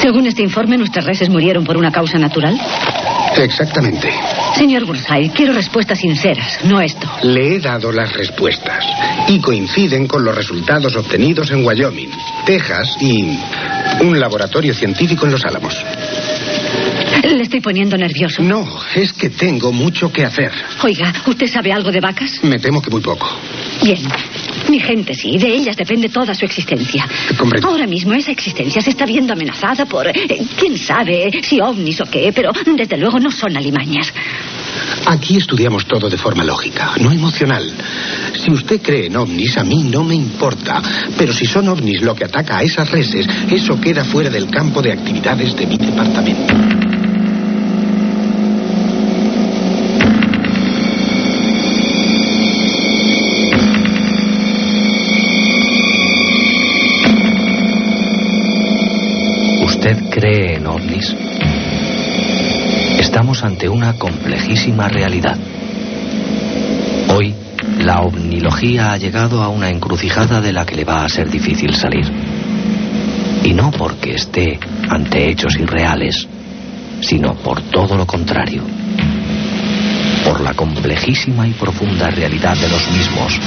Según este informe, nuestras reses murieron por una causa natural. Exactamente. Señor Burnside, quiero respuestas sinceras, no esto. Le he dado las respuestas y coinciden con los resultados obtenidos en Wyoming, Texas y un laboratorio científico en Los Álamos. Le estoy poniendo nervioso. No, es que tengo mucho que hacer. Oiga, ¿usted sabe algo de vacas? Me temo que muy poco. Bien. Mi gente sí, de ellas depende toda su existencia. Comprendo. Ahora mismo esa existencia se está viendo amenazada por, eh, quién sabe, si ovnis o qué, pero desde luego no son alimañas. Aquí estudiamos todo de forma lógica, no emocional. Si usted cree en ovnis, a mí no me importa. Pero si son ovnis lo que ataca a esas reses, eso queda fuera del campo de actividades de mi departamento. ¿Usted cree en ovnis? Estamos ante una complejísima realidad. Hoy, la ovnilogía ha llegado a una encrucijada de la que le va a ser difícil salir. Y no porque esté ante hechos irreales, sino por todo lo contrario. Por la complejísima y profunda realidad de los mismos.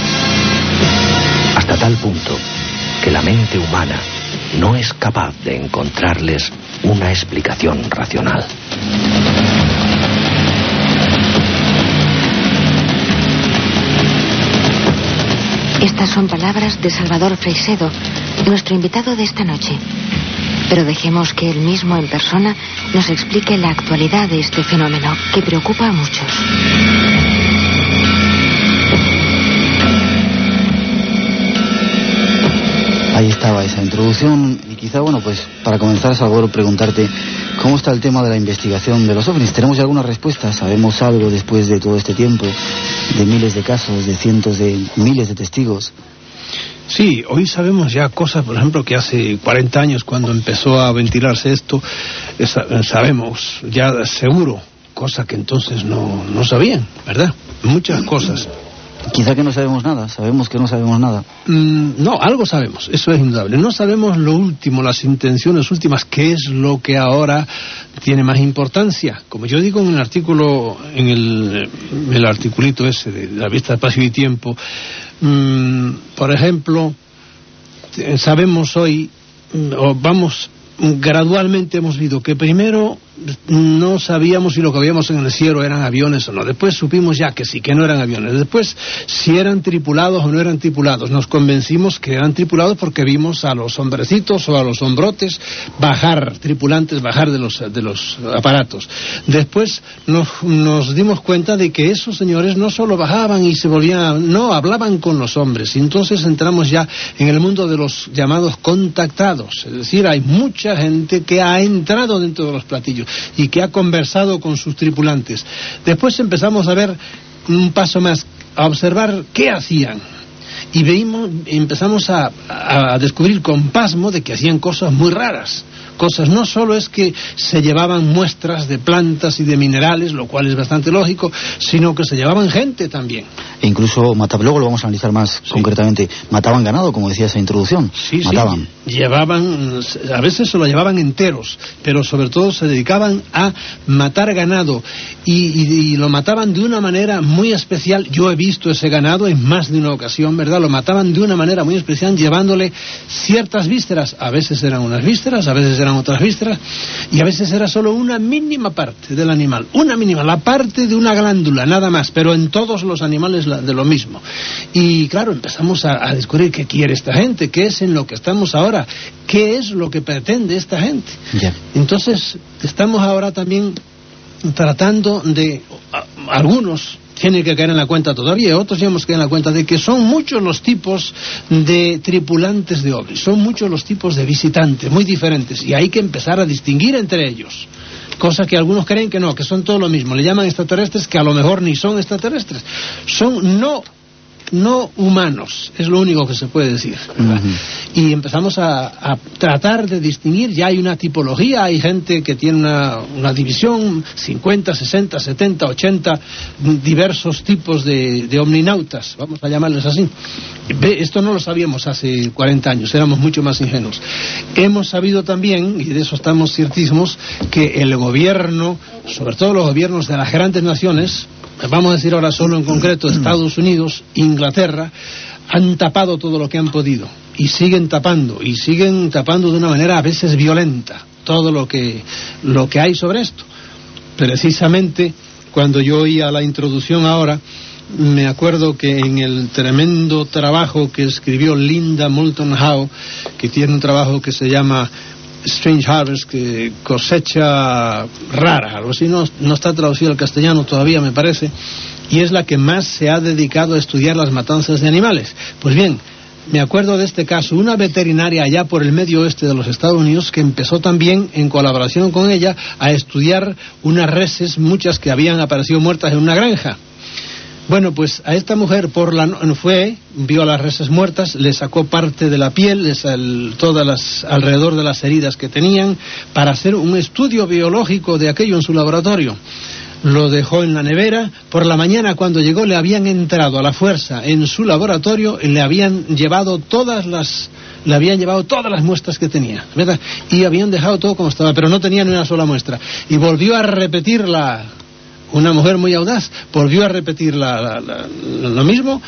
Hasta tal punto que la mente humana no es capaz de encontrarles una explicación racional. Estas son palabras de Salvador Freisedo, nuestro invitado de esta noche. Pero dejemos que él mismo en persona nos explique la actualidad de este fenómeno que preocupa a muchos. Ahí estaba esa introducción y quizá, bueno, pues para comenzar, Salvador, preguntarte cómo está el tema de la investigación de los ovnis. ¿Tenemos ya alguna respuesta? ¿Sabemos algo después de todo este tiempo? De miles de casos, de cientos de miles de testigos. Sí, hoy sabemos ya cosas, por ejemplo, que hace 40 años cuando empezó a ventilarse esto, sabemos ya seguro, cosas que entonces no, no sabían, ¿verdad? Muchas cosas. Quizá que no sabemos nada, sabemos que no sabemos nada. Mm, no, algo sabemos, eso es indudable. No sabemos lo último, las intenciones últimas, qué es lo que ahora tiene más importancia. Como yo digo en el artículo, en el, el articulito ese de la vista de espacio y tiempo, mm, por ejemplo, eh, sabemos hoy, mm, o vamos, mm, gradualmente hemos visto que primero no sabíamos si lo que veíamos en el cielo eran aviones o no. Después supimos ya que sí, que no eran aviones. Después, si eran tripulados o no eran tripulados. Nos convencimos que eran tripulados porque vimos a los hombrecitos o a los hombrotes bajar, tripulantes bajar de los, de los aparatos. Después nos, dimos cuenta de que esos señores no solo bajaban y se volvían, no, hablaban con los hombres. Y entonces entramos ya en el mundo de los llamados contactados. Es decir, hay mucha gente que ha entrado dentro de los platillos y que ha conversado con sus tripulantes. Después empezamos a ver un paso más, a observar qué hacían. Y veimos, empezamos a, a- a descubrir con pasmo de que hacían cosas muy raras. Cosas, no solo es que se llevaban muestras de plantas y de minerales, lo cual es bastante lógico, sino que se llevaban gente también. E incluso mataban, luego lo vamos a analizar más concretamente, mataban ganado, como decía esa introducción. Sí, mataban. sí. Llevaban, a veces se lo llevaban enteros, pero sobre todo se dedicaban a matar ganado y, y- y lo mataban de una manera muy especial. Yo he visto ese ganado en más de una ocasión, ¿verdad? Lo mataban de una manera muy especial llevándole ciertas vísceras. A veces eran unas vísceras, a veces eran otras vísceras y a veces era solo una mínima parte del animal. Una mínima, la parte de una glándula, nada más, pero en todos los animales de lo mismo. Y claro, empezamos a, a descubrir qué quiere esta gente, qué es en lo que estamos ahora, qué es lo que pretende esta gente. Entonces, estamos ahora también tratando de, a- algunos tienen que caer en la cuenta todavía, otros ya hemos caído en la cuenta de que son muchos los tipos de tripulantes de ovnis, son muchos los tipos de visitantes, muy diferentes, y hay que empezar a distinguir entre ellos. Cosa que algunos creen que no, que son todo lo mismo. Le llaman extraterrestres que a lo mejor ni son extraterrestres. Son no no humanos, es lo único que se puede decir. Y empezamos a, tratar de distinguir, ya hay una tipología, hay gente que tiene una, división, 50, 60, 70, 80, diversos tipos de, de omninautas, vamos a llamarles así. Esto no lo sabíamos hace 40 años, éramos mucho más ingenuos. Hemos sabido también, y de eso estamos ciertísimos, que el gobierno, sobre todo los gobiernos de las grandes naciones, vamos a decir ahora solo en concreto Estados Unidos, Inglaterra, han tapado todo lo que han podido y siguen tapando y siguen tapando de una manera a veces violenta todo lo que lo que hay sobre esto. Precisamente cuando yo oía la introducción ahora me acuerdo que en el tremendo trabajo que escribió Linda Moulton Howe, que tiene un trabajo que se llama Strange Harvest, que cosecha rara, algo así, no, no está traducido al castellano todavía, me parece, y es la que más se ha dedicado a estudiar las matanzas de animales. Pues bien, me acuerdo de este caso, una veterinaria allá por el medio oeste de los Estados Unidos que empezó también en colaboración con ella a estudiar unas reses, muchas que habían aparecido muertas en una granja. Bueno, pues a esta mujer por la fue, vio a las reses muertas, le sacó parte de la piel, todas las alrededor de las heridas que tenían, para hacer un estudio biológico de aquello en su laboratorio. Lo dejó en la nevera. Por la mañana, cuando llegó, le habían entrado a la fuerza en su laboratorio y le habían llevado todas las le habían llevado todas las muestras que tenía, ¿verdad? Y habían dejado todo como estaba, pero no tenía ni una sola muestra. Y volvió a repetir la, una mujer muy audaz, volvió a repetir lo mismo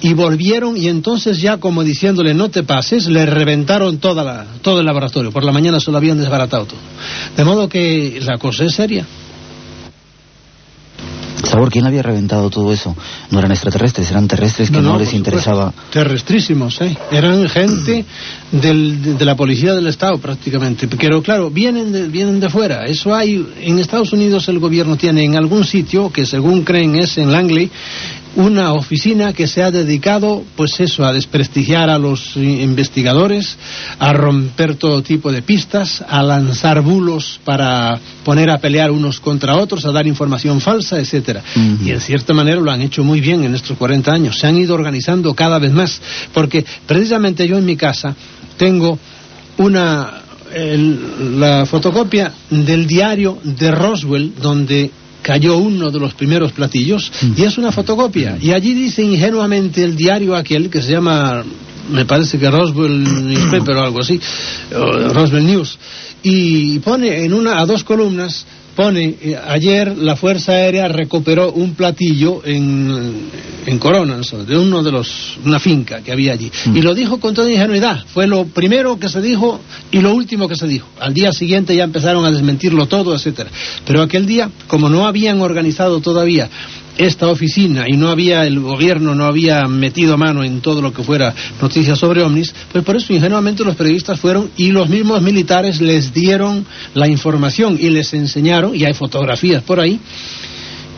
y volvieron y entonces ya como diciéndole no te pases, le reventaron toda la, todo el laboratorio. Por la mañana se lo habían desbaratado todo. De modo que la cosa es seria. Sabor, ¿quién había reventado todo eso? No eran extraterrestres, eran terrestres que no, les interesaba. Terrestrísimos, ¿eh? Eran gente del, de la policía del Estado prácticamente. Pero claro, vienen de, vienen de fuera. Eso hay. En Estados Unidos el gobierno tiene en algún sitio, que según creen es en Langley, una oficina que se ha dedicado, pues eso, a desprestigiar a los investigadores, a romper todo tipo de pistas, a lanzar bulos para poner a pelear unos contra otros, a dar información falsa, etcétera. Y en cierta manera lo han hecho muy bien en estos 40 años. Se han ido organizando cada vez más, porque precisamente yo en mi casa tengo una la fotocopia del diario de Roswell donde cayó uno de los primeros platillos y es una fotocopia. Y allí dice ingenuamente el diario aquel que se llama, me parece que Roswell Newspaper o algo así, Roswell News, y pone en una a dos columnas pone, eh, ayer la Fuerza Aérea recuperó un platillo en, en Corona, de uno de los, una finca que había allí. Mm. Y lo dijo con toda ingenuidad. Fue lo primero que se dijo y lo último que se dijo. Al día siguiente ya empezaron a desmentirlo todo, etcétera. Pero aquel día, como no habían organizado todavía esta oficina y no había el gobierno no había metido mano en todo lo que fuera noticias sobre ovnis, pues por eso ingenuamente los periodistas fueron y los mismos militares les dieron la información y les enseñaron, y hay fotografías por ahí,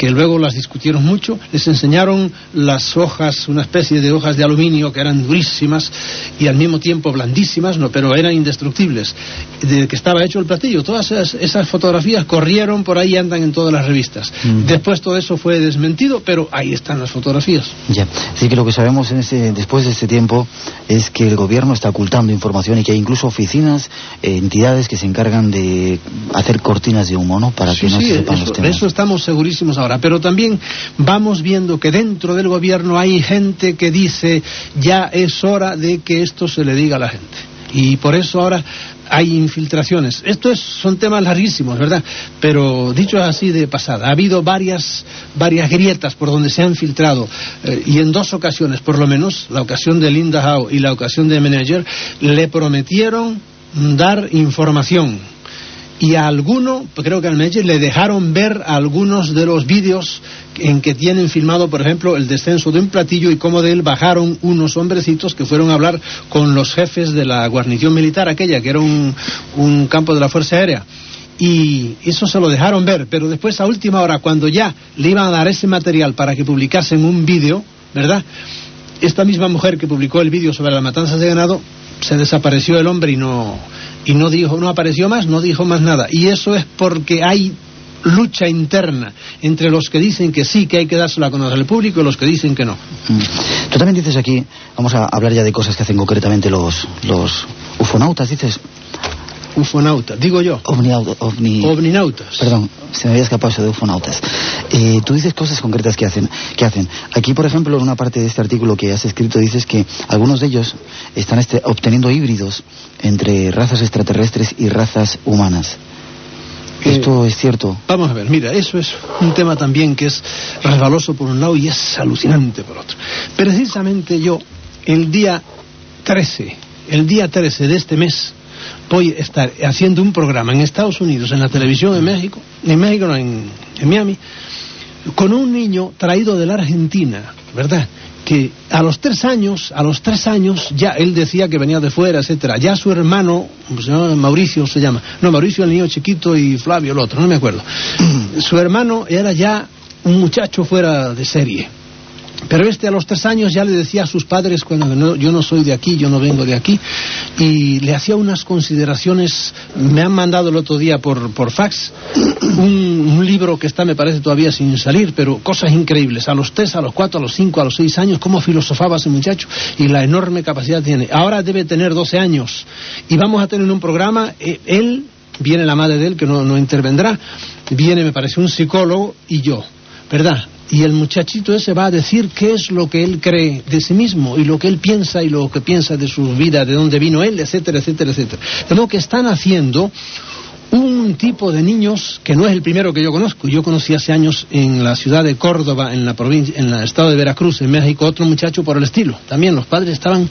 que luego las discutieron mucho, les enseñaron las hojas, una especie de hojas de aluminio que eran durísimas y al mismo tiempo blandísimas, no, pero eran indestructibles, de que estaba hecho el platillo. Todas esas, fotografías corrieron por ahí y andan en todas las revistas. Mm. Después todo eso fue desmentido, pero ahí están las fotografías. Ya, sí que lo que sabemos en ese, después de este tiempo es que el gobierno está ocultando información y que hay incluso oficinas, eh, entidades que se encargan de hacer cortinas de humo, ¿no? Para que no se sepan los temas. eso estamos segurísimos ahora pero también vamos viendo que dentro del gobierno hay gente que dice ya es hora de que esto se le diga a la gente. Y por eso ahora hay infiltraciones. Estos son temas larguísimos, ¿verdad? Pero dicho así de pasada, ha habido varias, varias grietas por donde se han filtrado eh, y en dos ocasiones, por lo menos, la ocasión de Linda Howe y la ocasión de Manager, le prometieron dar información y a alguno, creo que al Meche, le dejaron ver algunos de los vídeos en que tienen filmado, por ejemplo, el descenso de un platillo y cómo de él bajaron unos hombrecitos que fueron a hablar con los jefes de la guarnición militar aquella, que era un, un campo de la Fuerza Aérea y eso se lo dejaron ver, pero después a última hora, cuando ya le iban a dar ese material para que publicasen un vídeo, ¿verdad? Esta misma mujer que publicó el vídeo sobre las matanzas de ganado, se desapareció el hombre y no, y no dijo, no apareció más, no dijo más nada. Y eso es porque hay lucha interna entre los que dicen que sí, que hay que dárselo a conocer al público y los que dicen que no. Mm. Tú también dices aquí, vamos a hablar ya de cosas que hacen concretamente los, los ufonautas, dices. Ufonautas, digo yo. ovni... Ovninautas. Perdón, se me había escapado eso de ufonautas. Eh, tú dices cosas concretas que hacen, que hacen. Aquí, por ejemplo, en una parte de este artículo que has escrito, dices que algunos de ellos están este, obteniendo híbridos entre razas extraterrestres y razas humanas. Esto es cierto. Vamos a ver, mira, eso es un tema también que es resbaloso por un lado y es alucinante por otro. Precisamente yo, el día 13, el día 13 de este mes, voy a estar haciendo un programa en Estados Unidos, en la televisión de México, en México, no, en Miami, con un niño traído de la Argentina, ¿verdad? que a los tres años, a los tres años, ya él decía que venía de fuera, etcétera. Ya su hermano, Mauricio se llama, no, Mauricio el niño chiquito y Flavio el otro, no me acuerdo. su hermano era ya un muchacho fuera de serie. Pero este a los tres años ya le decía a sus padres, cuando yo no soy de aquí, yo no vengo de aquí, y le hacía unas consideraciones, me han mandado el otro día por, por fax, un, libro que está, me parece, todavía sin salir, pero cosas increíbles. A los tres, a los cuatro, a los cinco, a los seis años, cómo filosofaba ese muchacho y la enorme capacidad tiene. Ahora debe tener doce años y vamos a tener un programa, eh, él, viene la madre de él, que no, no intervendrá, viene, me parece, un psicólogo y yo. ¿verdad? Y el muchachito ese va a decir qué es lo que él cree de sí mismo y lo que él piensa y lo que piensa de su vida, de dónde vino él, etcétera, etcétera, etcétera. De modo que están haciendo un tipo de niños que no es el primero que yo conozco. Yo conocí hace años en la ciudad de Córdoba, en la provincia, en el estado de Veracruz, en México, otro muchacho por el estilo. También los padres estaban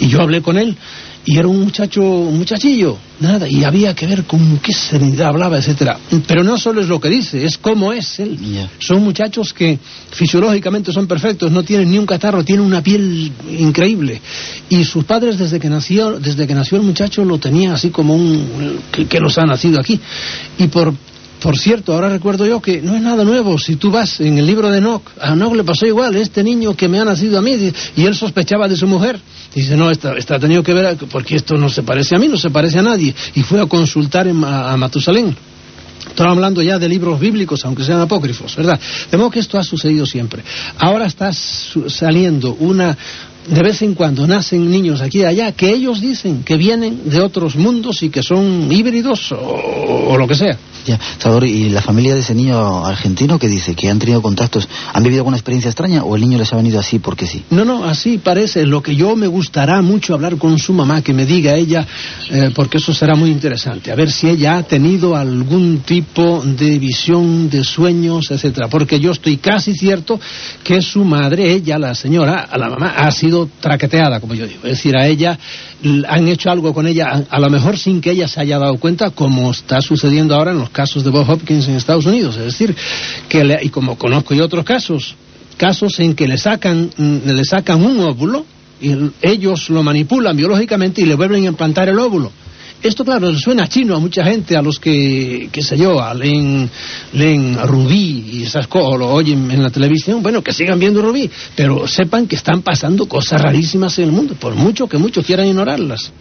y yo hablé con él y era un muchacho, un muchachillo, nada, y había que ver con qué serenidad hablaba, etcétera. Pero no solo es lo que dice, es cómo es él. Son muchachos que fisiológicamente son perfectos, no tienen ni un catarro, tienen una piel increíble. Y sus padres desde que nació, desde que nació el muchacho lo tenían así como un que, que los ha nacido aquí. Y por por cierto, ahora recuerdo yo que no es nada nuevo. Si tú vas en el libro de Enoch, a Enoch le pasó igual, este niño que me ha nacido a mí, y él sospechaba de su mujer. Dice, no, está, está tenido que ver, porque esto no se parece a mí, no se parece a nadie. Y fue a consultar a, Matusalén. Estoy hablando ya de libros bíblicos, aunque sean apócrifos, ¿verdad? De modo que esto ha sucedido siempre. Ahora está saliendo una, de vez en cuando nacen niños aquí y allá que ellos dicen que vienen de otros mundos y que son híbridos o lo que sea. Ya, Salvador, ¿y la familia de ese niño argentino que dice que han tenido contactos, han vivido alguna experiencia extraña o el niño les ha venido así porque sí? No, no, así parece. Lo que yo me gustará mucho hablar con su mamá, que me diga ella, eh, porque eso será muy interesante, a ver si ella ha tenido algún tipo de visión de sueños, etcétera, porque yo estoy casi cierto que su madre, ella, la señora, la mamá, ha sido traqueteada, como yo digo. Es decir, a ella han hecho algo con ella, a, lo mejor sin que ella se haya dado cuenta, como está sucediendo ahora en los casos de Bob Hopkins en Estados Unidos. Es decir, que le, y como conozco yo otros casos, casos en que le sacan, le sacan un óvulo y ellos lo manipulan biológicamente y le vuelven a implantar el óvulo. Esto, claro, suena chino a mucha gente, a los que, qué sé yo, leen, leen Rubí y esas cosas, lo oyen en la televisión, bueno, que sigan viendo Rubí, pero sepan que están pasando cosas rarísimas en el mundo, por mucho que muchos quieran ignorarlas.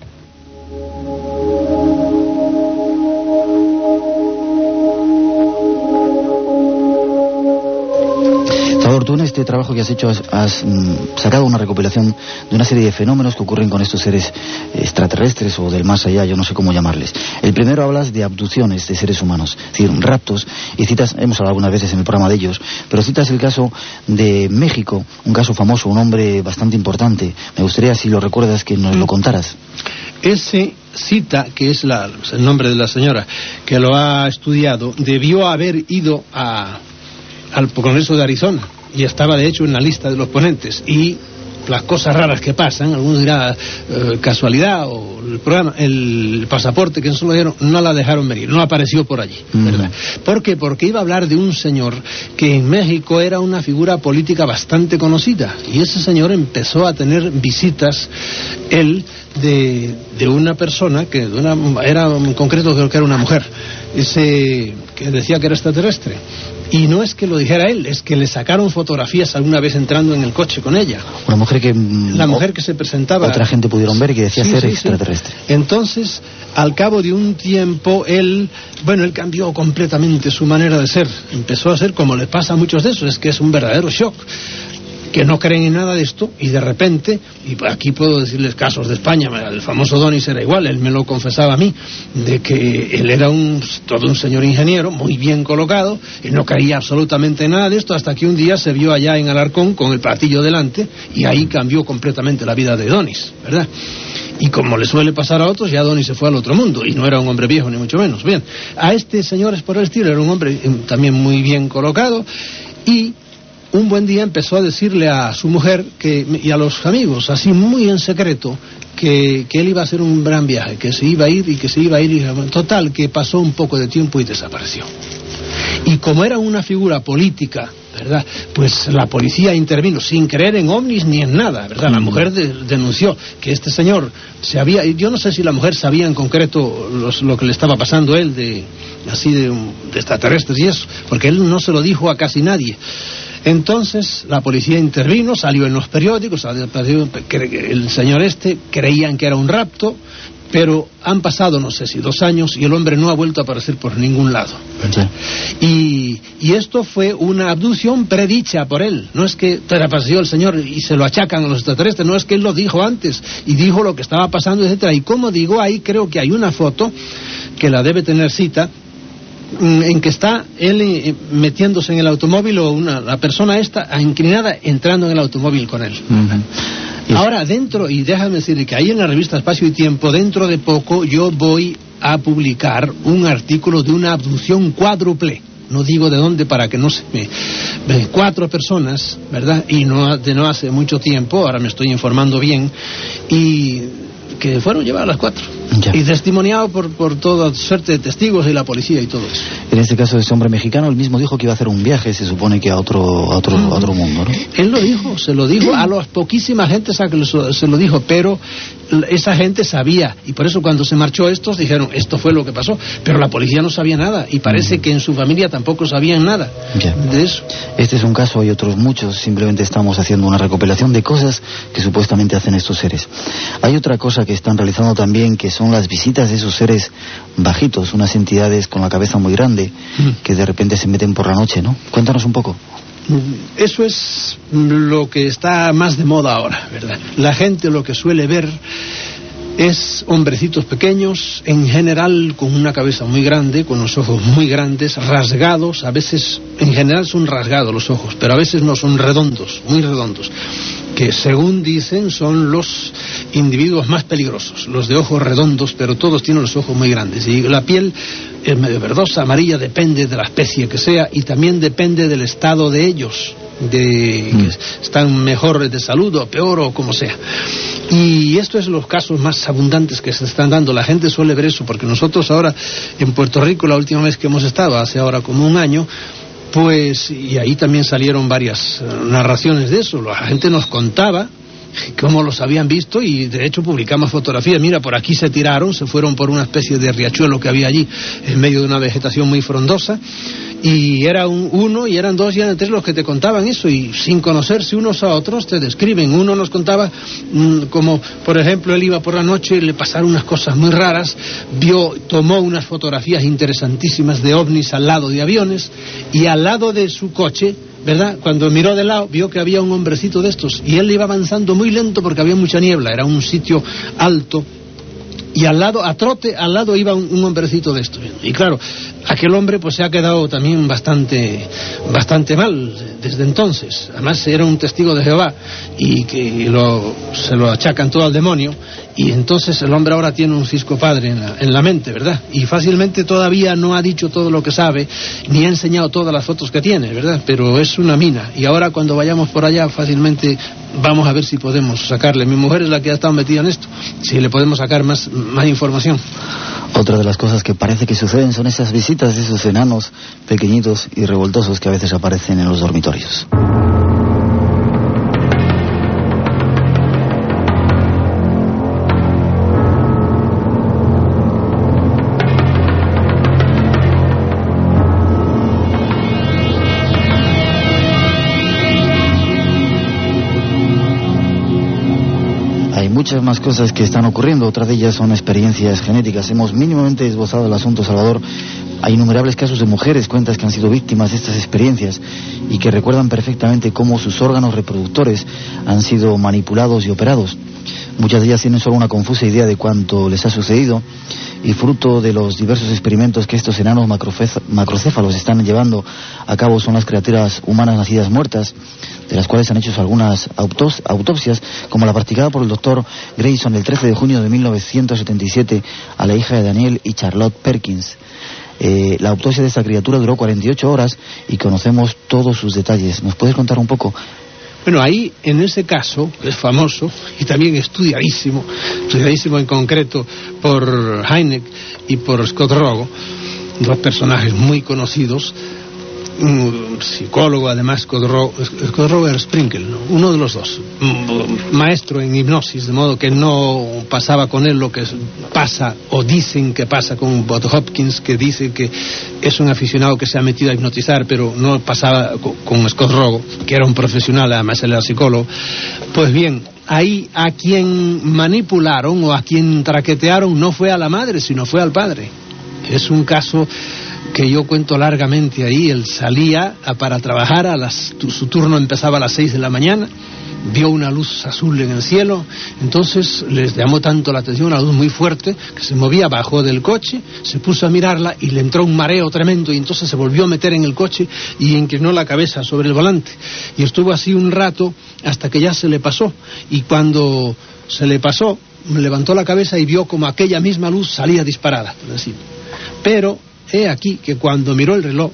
Tú en este trabajo que has hecho has, mm, sacado una recopilación de una serie de fenómenos que ocurren con estos seres extraterrestres o del más allá, yo no sé cómo llamarles. El primero hablas de abducciones de seres humanos, es decir, raptos, y citas, hemos hablado algunas veces en el programa de ellos, pero citas el caso de México, un caso famoso, un hombre bastante importante. Me gustaría, si lo recuerdas, que nos lo contaras. Ese cita, que es la, el nombre de la señora que lo ha estudiado, debió haber ido a, al Congreso de Arizona y estaba de hecho en la lista de los ponentes y las cosas raras que pasan, algunos dirán eh, casualidad o el programa, el pasaporte que no lo dieron, no la dejaron venir, no apareció por allí, mm. ¿verdad? ¿Por qué? Porque iba a hablar de un señor que en México era una figura política bastante conocida y ese señor empezó a tener visitas, él, de, de una persona que de una, era en concreto creo que era una mujer, ese que decía que era extraterrestre Y no es que lo dijera él, es que le sacaron fotografías alguna vez entrando en el coche con ella. Una mujer que... mm, La mujer que se presentaba. Otra gente pudieron ver y que decía Sí, ser sí, sí. extraterrestre. Entonces, al cabo de un tiempo, él, bueno, él cambió completamente su manera de ser. Empezó a ser como le pasa a muchos de esos, es que es un verdadero shock que no creen en nada de esto y de repente, y aquí puedo decirles casos de España, el famoso Donis era igual, él me lo confesaba a mí, de que él era un, todo un señor ingeniero, muy bien colocado, y no creía absolutamente en nada de esto, hasta que un día se vio allá en Alarcón con el platillo delante, y ahí cambió completamente la vida de Donis, ¿verdad? Y como le suele pasar a otros, ya Donis se fue al otro mundo, y no era un hombre viejo, ni mucho menos. Bien, a este señor es por el estilo, era un hombre eh, también muy bien colocado, y un buen día empezó a decirle a su mujer que, y a los amigos, así muy en secreto, que, que él iba a hacer un gran viaje, que se iba a ir y que se iba a ir. Y, total, que pasó un poco de tiempo y desapareció. Y como era una figura política, ¿verdad? Pues la policía intervino sin creer en ovnis ni en nada, ¿verdad? La mujer de- denunció que este señor se había... Yo no sé si la mujer sabía en concreto los- lo que le estaba pasando a él, de, así de, de extraterrestres y eso, porque él no se lo dijo a casi nadie. Entonces la policía intervino, salió en los periódicos, el señor este creían que era un rapto, pero han pasado no sé si dos años y el hombre no ha vuelto a aparecer por ningún lado. Sí. Y, y esto fue una abducción predicha por él. No es que terapaseó el Señor y se lo achacan a los extraterrestres, no es que él lo dijo antes y dijo lo que estaba pasando, etcétera. Y como digo, ahí creo que hay una foto que la debe tener cita en que está él eh, metiéndose en el automóvil o una, la persona esta inclinada entrando en el automóvil con él. Ahora, dentro, y déjame decir que ahí en la revista Espacio y Tiempo, dentro de poco, yo voy a publicar un artículo de una abducción cuádruple. No digo de dónde para que no se me... de Cuatro personas, ¿verdad? Y no de no hace mucho tiempo, ahora me estoy informando bien, y que fueron llevadas las cuatro. Ya. Y testimoniado por, por toda suerte de testigos y la policía y todo eso. En este caso, ese hombre mexicano, él mismo dijo que iba a hacer un viaje, se supone que a otro, a otro, a otro mundo, ¿no? Él lo dijo, se lo dijo a las poquísimas gentes a que se lo dijo, pero esa gente sabía y por eso cuando se marchó estos dijeron esto fue lo que pasó, pero la policía no sabía nada y parece que en su familia tampoco sabían nada Ya. de eso. Este es un caso, hay otros muchos, simplemente estamos haciendo una recopilación de cosas que supuestamente hacen estos seres. Hay otra cosa que están realizando también, que son las visitas de esos seres bajitos, unas entidades con la cabeza muy grande, que de repente se meten por la noche, ¿no? Cuéntanos un poco. Eso es lo que está más de moda ahora, ¿verdad? La gente lo que suele ver es hombrecitos pequeños, en general con una cabeza muy grande, con los ojos muy grandes, rasgados, a veces, en general son rasgados los ojos, pero a veces no son redondos, muy redondos, que según dicen son los individuos más peligrosos, los de ojos redondos, pero todos tienen los ojos muy grandes. Y la piel es medio verdosa, amarilla, depende de la especie que sea y también depende del estado de ellos, de que están mejor de salud o peor o como sea. Y esto es los casos más abundantes que se están dando. La gente suele ver eso porque nosotros ahora en Puerto Rico, la última vez que hemos estado, hace ahora como un año, pues, y ahí también salieron varias eh, narraciones de eso. La gente nos contaba cómo los habían visto y de hecho publicamos fotografías. Mira, por aquí se tiraron, se fueron por una especie de riachuelo que había allí en medio de una vegetación muy frondosa y era un, uno y eran dos y eran tres los que te contaban eso y sin conocerse unos a otros te describen. Uno nos contaba mm, como, por ejemplo, él iba por la noche y le pasaron unas cosas muy raras, vio, tomó unas fotografías interesantísimas de ovnis al lado de aviones y al lado de su coche ¿verdad? Cuando miró de lado, vio que había un hombrecito de estos y él iba avanzando muy lento porque había mucha niebla, era un sitio alto y al lado, a trote, al lado iba un, hombrecito de estos. Y claro, aquel hombre pues se ha quedado también bastante, bastante mal desde entonces. Además era un testigo de Jehová y que se lo achacan todo al demonio y entonces el hombre ahora tiene un cisco padre en la, en la mente, ¿verdad? Y fácilmente todavía no ha dicho todo lo que sabe ni ha enseñado todas las fotos que tiene, ¿verdad? Pero es una mina y ahora cuando vayamos por allá fácilmente vamos a ver si podemos sacarle. Mi mujer es la que ha estado metida en esto, si le podemos sacar más, más información. Otra de las cosas que parece que suceden son esas visitas de esos enanos pequeñitos y revoltosos que a veces aparecen en los dormitorios. Muchas más cosas que están ocurriendo. Otras de ellas son experiencias genéticas. Hemos mínimamente esbozado el asunto, Salvador. Hay innumerables casos de mujeres, cuentas que han sido víctimas de estas experiencias y que recuerdan perfectamente cómo sus órganos reproductores han sido manipulados y operados. Muchas de ellas tienen solo una confusa idea de cuánto les ha sucedido y fruto de los diversos experimentos que estos enanos macrocéfalos están llevando a cabo son las criaturas humanas nacidas muertas, de las cuales han hecho algunas autopsias, como la practicada por el doctor Grayson el 13 de junio de 1977 a la hija de Daniel y Charlotte Perkins. Eh, la autopsia de esta criatura duró 48 horas y conocemos todos sus detalles. ¿Nos puedes contar un poco bueno, ahí, en ese caso, es famoso y también estudiadísimo, estudiadísimo en concreto por Heineck y por Scott Rogo, dos personajes muy conocidos, un psicólogo además, Robert Sprinkle, uno de los dos, maestro en hipnosis, de modo que no pasaba con él lo que pasa o dicen que pasa con Bob Hopkins, que dice que es un aficionado que se ha metido a hipnotizar, pero no pasaba con Scott Rogo, que era un profesional, además él era psicólogo. Pues bien, ahí a quien manipularon o a quien traquetearon no fue a la madre, sino fue al padre. Es un caso que yo cuento largamente ahí. Él salía para trabajar, a las, su turno empezaba a las seis de la mañana, vio una luz azul en el cielo, entonces les llamó tanto la atención, una luz muy fuerte, que se movía, bajó del coche, se puso a mirarla y le entró un mareo tremendo y entonces se volvió a meter en el coche y inclinó la cabeza sobre el volante. Y estuvo así un rato hasta que ya se le pasó. Y cuando se le pasó, levantó la cabeza y vio como aquella misma luz salía disparada. Pero He aquí que cuando miró el reloj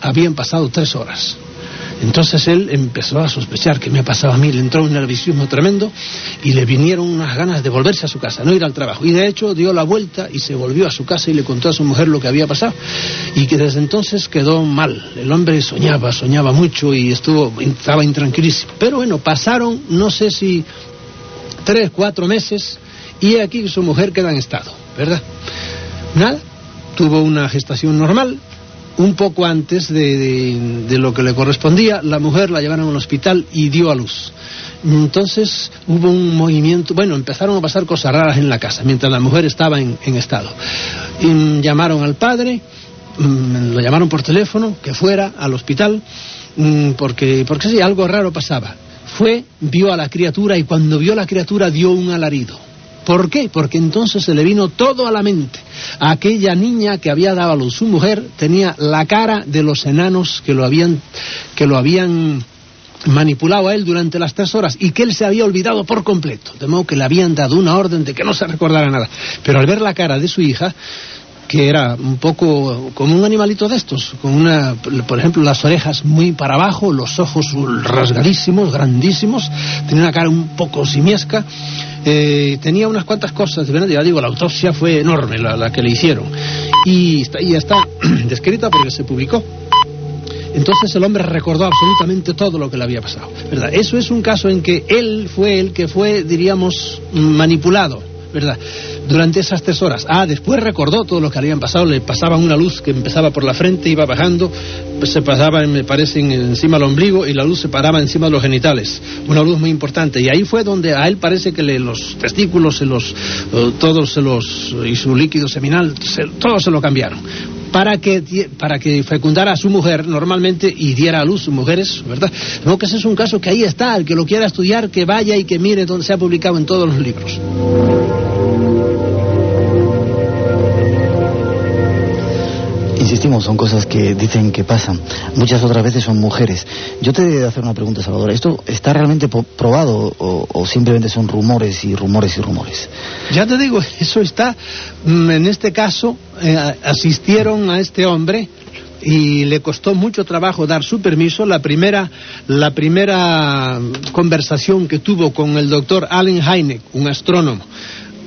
habían pasado tres horas. Entonces él empezó a sospechar que me pasaba a mí, le entró un nerviosismo tremendo y le vinieron unas ganas de volverse a su casa, no ir al trabajo. Y de hecho dio la vuelta y se volvió a su casa y le contó a su mujer lo que había pasado. Y que desde entonces quedó mal. El hombre soñaba, soñaba mucho y estuvo, estaba intranquilísimo. Pero bueno, pasaron, no sé si tres, cuatro meses y aquí su mujer queda en estado, ¿verdad? Nada, tuvo una gestación normal, un poco antes de, lo que le correspondía, la mujer la llevaron al hospital y dio a luz. Entonces hubo un movimiento, bueno, empezaron a pasar cosas raras en la casa mientras la mujer estaba en, estado. Y llamaron al padre, mm, lo llamaron por teléfono, que fuera al hospital, mm, porque, porque sí, algo raro pasaba. Fue, vio a la criatura y cuando vio a la criatura dio un alarido ¿Por qué? Porque entonces se le vino todo a la mente. Aquella niña que había dado a luz su mujer tenía la cara de los enanos que lo habían, que lo habían manipulado a él durante las tres horas y que él se había olvidado por completo, de modo que le habían dado una orden de que no se recordara nada. Pero al ver la cara de su hija, que era un poco como un animalito de estos, con una, por ejemplo, las orejas muy para abajo, los ojos rasgadísimos, grandísimos, tenía una cara un poco simiesca, eh, tenía unas cuantas cosas, ya digo, la autopsia fue enorme la, que le hicieron y está, y está descrita porque se publicó. Entonces el hombre recordó absolutamente todo lo que le había pasado. ¿verdad? Eso es un caso en que él fue el que fue, diríamos, manipulado. ¿verdad? Durante esas tres horas. Ah, después recordó todo lo que habían pasado, le pasaba una luz que empezaba por la frente, iba bajando, pues se pasaba, me parece, encima del ombligo y la luz se paraba encima de los genitales. Una luz muy importante. Y ahí fue donde a él parece que le, los testículos, se los, eh, todos los, y su líquido seminal, se, todos se lo cambiaron para que, para que fecundara a su mujer normalmente y diera a luz sus mujeres, ¿verdad? No, que ese es un caso que ahí está, el que lo quiera estudiar, que vaya y que mire donde se ha publicado en todos los libros. Insistimos, son cosas que dicen que pasan. Muchas otras veces son mujeres. Yo te voy a hacer una pregunta, Salvador. ¿Esto está realmente probado o, simplemente son rumores y rumores y rumores? Ya te digo, eso está. Mm, en este caso, eh, asistieron a este hombre y le costó mucho trabajo dar su permiso. La primera, la primera conversación que tuvo con el doctor Allen Hynek, un astrónomo,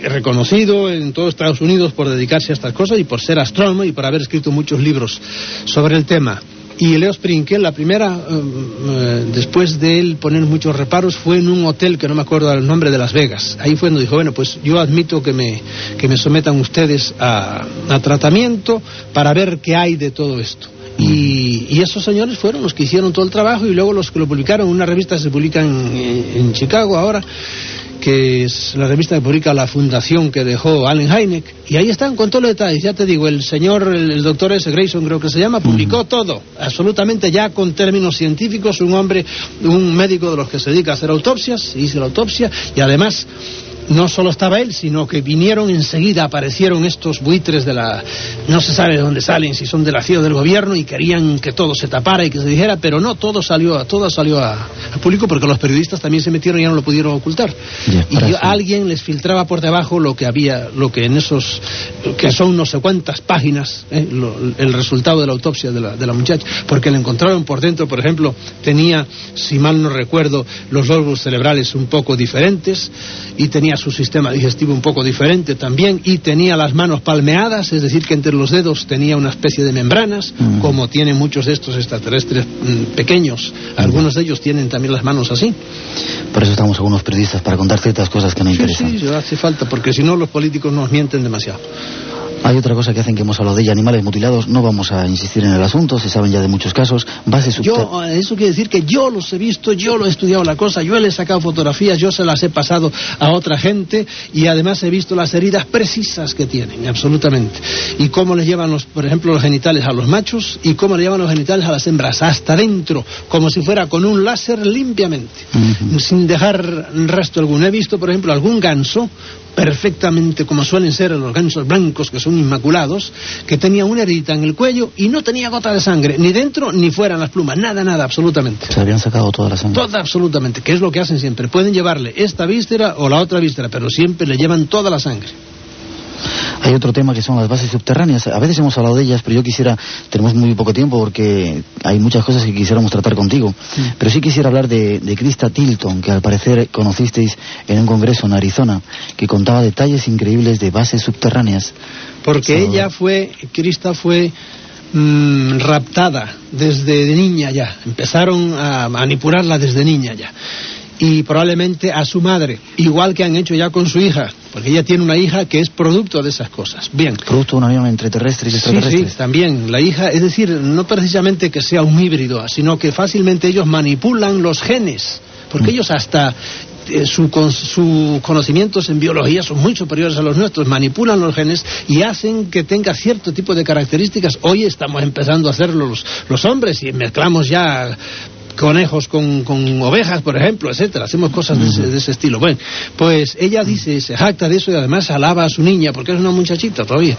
reconocido en todo Estados Unidos por dedicarse a estas cosas y por ser astrónomo y por haber escrito muchos libros sobre el tema. Y Leo Sprinkel, la primera, eh, eh, después de él poner muchos reparos, fue en un hotel que no me acuerdo el nombre de Las Vegas. Ahí fue donde dijo, bueno, pues yo admito que me, que me sometan ustedes a, tratamiento para ver qué hay de todo esto. Y, y, esos señores fueron los que hicieron todo el trabajo y luego los que lo publicaron una revista se publica en, en Chicago ahora que es la revista que publica la fundación que dejó Allen Hynek, y ahí están con todos los detalles. Ya te digo, el señor, el, doctor S. Grayson creo que se llama, publicó todo, absolutamente ya con términos científicos, un hombre, un médico de los que se dedica a hacer autopsias, hizo la autopsia, y además no solo estaba él, sino que vinieron enseguida, aparecieron estos buitres de la... no se sabe de dónde salen, si son de la CIA o del gobierno, y querían que todo se tapara y que se dijera, pero no, todo salió, todo salió a, público porque los periodistas también se metieron y ya no lo pudieron ocultar. y alguien les filtraba por debajo lo que había, lo que en esos, que son no sé cuántas páginas, eh, el resultado de la autopsia de la, de la muchacha, porque le encontraron por dentro, por ejemplo, tenía, si mal no recuerdo, los lóbulos cerebrales un poco diferentes y tenía su sistema digestivo un poco diferente también y tenía las manos palmeadas, es decir, que entre los dedos tenía una especie de membranas, mm. como tienen muchos de estos extraterrestres mm, pequeños. Algunos de ellos tienen también las manos así. Por eso estamos algunos periodistas, para contar ciertas cosas que no interesan. Sí, sí, hace falta, porque si no los políticos nos mienten demasiado. Hay otra cosa que hacen que hemos hablado de ella, animales mutilados. No vamos a insistir en el asunto, se saben ya de muchos casos. Base yo, eh, eso quiere decir que yo los he visto, yo lo he estudiado la cosa, yo le he sacado fotografías, yo se las he pasado a otra gente y además he visto las heridas precisas que tienen, absolutamente. Y cómo le llevan, los, por ejemplo, los genitales a los machos y cómo le llevan los genitales a las hembras, hasta dentro, como si fuera con un láser limpiamente, sin dejar resto alguno. He visto, por ejemplo, algún ganso perfectamente como suelen ser los gansos blancos que son inmaculados, que tenía una herida en el cuello y no tenía gota de sangre, ni dentro ni fuera en las plumas, nada, nada, absolutamente. Se habían sacado toda la sangre. Toda, absolutamente, que es lo que hacen siempre. Pueden llevarle esta víscera o la otra víscera, pero siempre le llevan toda la sangre. Hay otro tema que son las bases subterráneas. A veces hemos hablado de ellas, pero yo quisiera, tenemos muy poco tiempo porque hay muchas cosas que quisiéramos tratar contigo. Pero sí quisiera hablar de, de Krista Tilton, que al parecer conocisteis en un congreso en Arizona, que contaba detalles increíbles de bases subterráneas. Porque ella fue, Krista fue mm, raptada desde niña ya. Empezaron a manipularla desde niña ya y probablemente a su madre, igual que han hecho ya con su hija, porque ella tiene una hija que es producto de esas cosas. Bien. Producto de una unión entre terrestres y extraterrestres. Sí, sí, también. La hija, es decir, no precisamente que sea un híbrido, sino que fácilmente ellos manipulan los genes, porque mm. ellos hasta eh, su, sus conocimientos en biología son muy superiores a los nuestros, manipulan los genes y hacen que tenga cierto tipo de características. Hoy estamos empezando a hacerlo los, los hombres y mezclamos ya conejos con, con, ovejas, por ejemplo, etcétera. Hacemos cosas de ese, estilo. Bueno, pues ella dice, se jacta de eso y además alaba a su niña, porque es una muchachita todavía.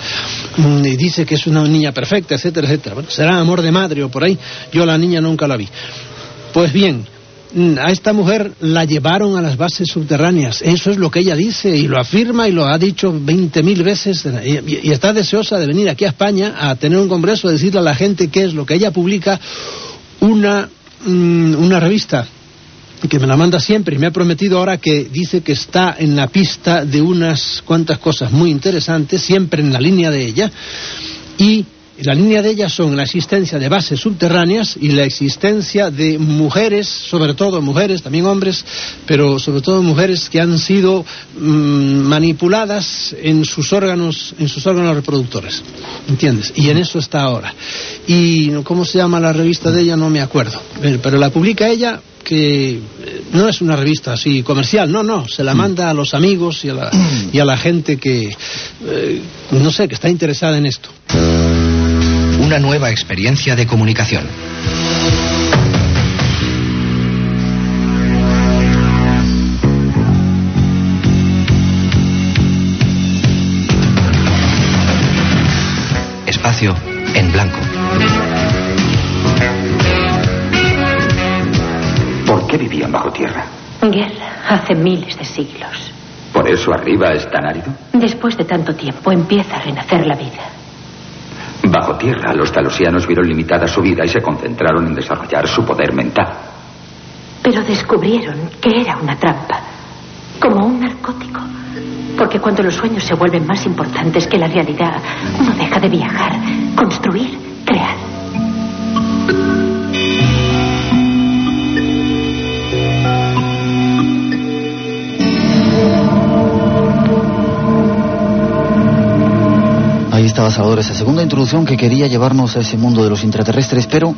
Mm, y dice que es una niña perfecta, etcétera, etcétera. Bueno, será amor de madre o por ahí. Yo la niña nunca la vi. Pues bien, mm, a esta mujer la llevaron a las bases subterráneas. Eso es lo que ella dice y lo afirma y lo ha dicho veinte mil veces. Y, y, está deseosa de venir aquí a España a tener un congreso, a decirle a la gente qué es lo que ella publica. Una Mm, una revista que me la manda siempre y me ha prometido ahora que dice que está en la pista de unas cuantas cosas muy interesantes, siempre en la línea de ella, y la línea de ellas son la existencia de bases subterráneas y la existencia de mujeres, sobre todo mujeres, también hombres, pero sobre todo mujeres que han sido mm, manipuladas en sus órganos, en sus órganos reproductores, ¿entiendes? Y en eso está ahora. Y cómo se llama la revista de ella no me acuerdo, pero la publica ella que eh, no es una revista así comercial, no, no, se la manda a los amigos y a la, y a la gente que, eh, no sé, que está interesada en esto una nueva experiencia de comunicación. Espacio en blanco. ¿Por qué vivían bajo tierra? Guerra, hace miles de siglos. ¿Por eso arriba es tan árido? Después de tanto tiempo empieza a renacer la vida. Bajo tierra, los talosianos vieron limitada su vida y se concentraron en desarrollar su poder mental. Pero descubrieron que era una trampa, como un narcótico. Porque cuando los sueños se vuelven más importantes que la realidad, uno deja de viajar, construir, crear. Estaba Salvador, esa segunda introducción que quería llevarnos a ese mundo de los intraterrestres, pero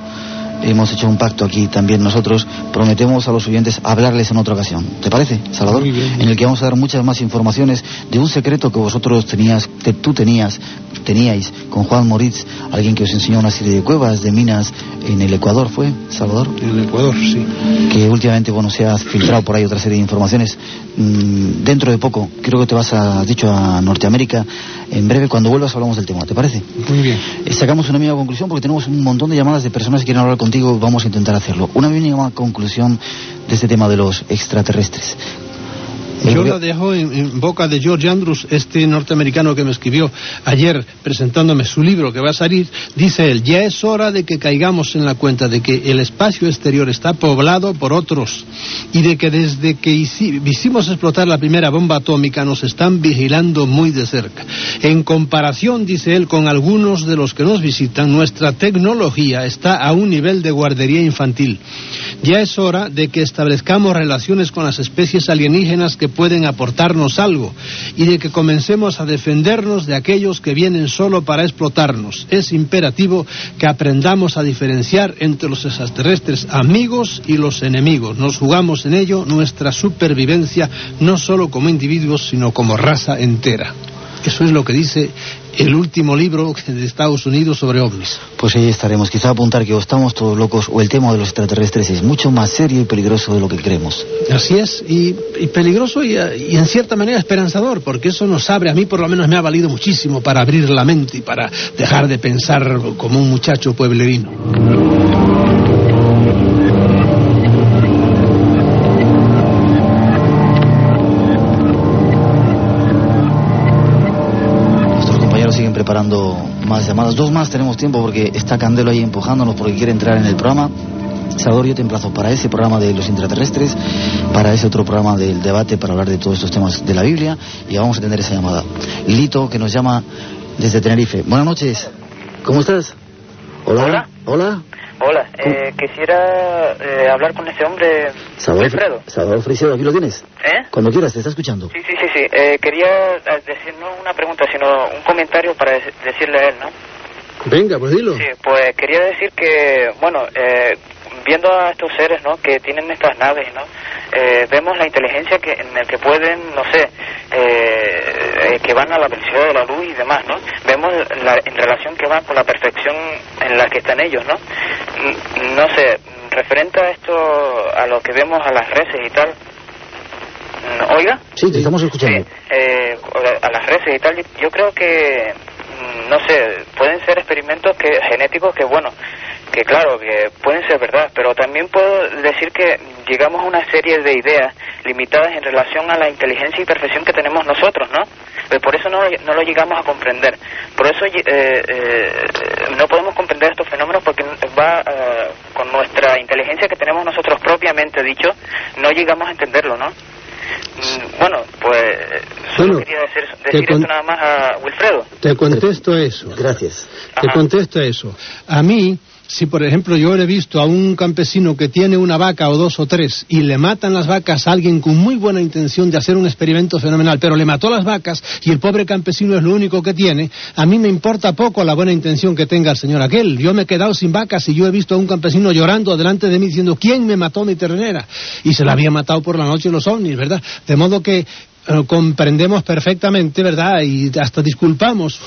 hemos hecho un pacto aquí también nosotros. Prometemos a los oyentes hablarles en otra ocasión. ¿Te parece, Salvador? Muy bien. En el que vamos a dar muchas más informaciones de un secreto que vosotros tenías, que tú tenías, teníais con Juan Moritz, alguien que os enseñó una serie de cuevas, de minas en el Ecuador, ¿fue, Salvador? En el Ecuador, sí. que últimamente bueno se ha filtrado por ahí otra serie de informaciones Mm, dentro de poco creo que te vas a has dicho a Norteamérica en breve cuando vuelvas hablamos del tema ¿te parece? Muy bien. Eh, sacamos una mínima conclusión porque tenemos un montón de llamadas de personas que quieren hablar contigo vamos a intentar hacerlo. Una mínima conclusión de este tema de los extraterrestres Yo la dejo en, en boca de George Andrews, este norteamericano que me escribió ayer presentándome su libro que va a salir. Dice él, ya es hora de que caigamos en la cuenta de que el espacio exterior está poblado por otros y de que desde que hici- hicimos explotar la primera bomba atómica nos están vigilando muy de cerca. En comparación, dice él, con algunos de los que nos visitan, nuestra tecnología está a un nivel de guardería infantil. Ya es hora de que establezcamos relaciones con las especies alienígenas que pueden aportarnos algo y de que comencemos a defendernos de aquellos que vienen solo para explotarnos. Es imperativo que aprendamos a diferenciar entre los extraterrestres amigos y los enemigos. Nos jugamos en ello nuestra supervivencia no solo como individuos, sino como raza entera. Eso es lo que dice el último libro de Estados Unidos sobre ovnis. Pues ahí estaremos. Quizá apuntar que o estamos todos locos o el tema de los extraterrestres es mucho más serio y peligroso de lo que creemos. Así es, y, y peligroso y, y en cierta manera esperanzador, porque eso nos abre, a mí por lo menos me ha valido muchísimo para abrir la mente y para dejar de pensar como un muchacho pueblerino. Más llamadas. Dos más tenemos tiempo porque está Candelo ahí empujándonos porque quiere entrar en el programa. Salvador, yo te emplazo para ese programa de los intraterrestres, para ese otro programa del debate para hablar de todos estos temas de la Biblia y vamos a tener esa llamada. Lito, que nos llama desde Tenerife. Buenas noches. ¿Cómo estás? Hola. Hola. Hola. Hola, eh, quisiera eh, hablar con ese hombre, Salvador, Wilfredo. Salvador Frisedo, aquí lo tienes. ¿Eh? Cuando quieras, te está escuchando. Sí, sí, sí, sí. Eh, quería eh, decir no una pregunta, sino un comentario para dec- decirle a él, ¿no? Venga, pues dilo. Sí, pues quería decir que, bueno, eh, viendo a estos seres, ¿no? Que tienen estas naves, ¿no? Eh, vemos la inteligencia que en el que pueden, no sé, eh, eh, que van a la velocidad de la luz y demás, ¿no? Vemos la, en relación que van con la perfección en la que están ellos, ¿no? Mm, No sé, referente a esto, a lo que vemos a las reses y tal, oiga. Sí, te estamos escuchando. Sí, eh, a las reses y tal, yo- yo creo que, mm, no sé, pueden ser experimentos que genéticos que, bueno, que claro, que pueden ser verdad, pero también puedo decir que llegamos a una serie de ideas limitadas en relación a la inteligencia y perfección que tenemos nosotros, ¿no? Por eso no, no lo llegamos a comprender. Por eso eh, eh, no podemos comprender estos fenómenos porque va eh, con nuestra inteligencia que tenemos nosotros propiamente dicho, no llegamos a entenderlo, ¿no? Mm, Bueno, pues solo Bueno, quería decir, te decir con- esto nada más a Wilfredo. Te contesto eso. Gracias. Te Ajá. contesto eso. A mí, si por ejemplo yo he visto a un campesino que tiene una vaca o dos o tres y le matan las vacas a alguien con muy buena intención de hacer un experimento fenomenal, pero le mató las vacas y el pobre campesino es lo único que tiene, a mí me importa poco la buena intención que tenga el señor aquel. Yo me he quedado sin vacas y yo he visto a un campesino llorando delante de mí diciendo ¿quién me mató mi ternera? Y se la había matado por la noche los ovnis, ¿verdad? De modo que comprendemos perfectamente, ¿verdad? Y hasta disculpamos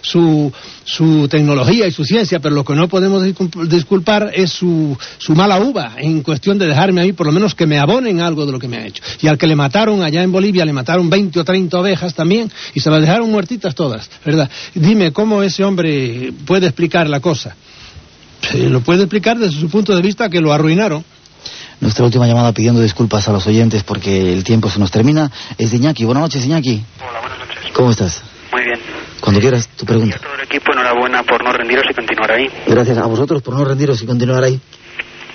su, su, tecnología y su ciencia, pero lo que no podemos disculp- disculpar es su, su mala uva en cuestión de dejarme a mí, por lo menos que me abonen algo de lo que me ha hecho. Y al que le mataron allá en Bolivia, le mataron 20 o 30 ovejas también y se las dejaron muertitas todas, ¿verdad? Dime, ¿cómo ese hombre puede explicar la cosa? Lo puede explicar desde su punto de vista que lo arruinaron. Nuestra última llamada pidiendo disculpas a los oyentes porque el tiempo se nos termina es de Iñaki. Buenas noches, Iñaki. Hola, buenas noches. ¿Cómo estás? Muy bien. Cuando quieras, tu pregunta. a todo el equipo, enhorabuena por no rendiros y continuar ahí. Gracias a vosotros por no rendiros y continuar ahí.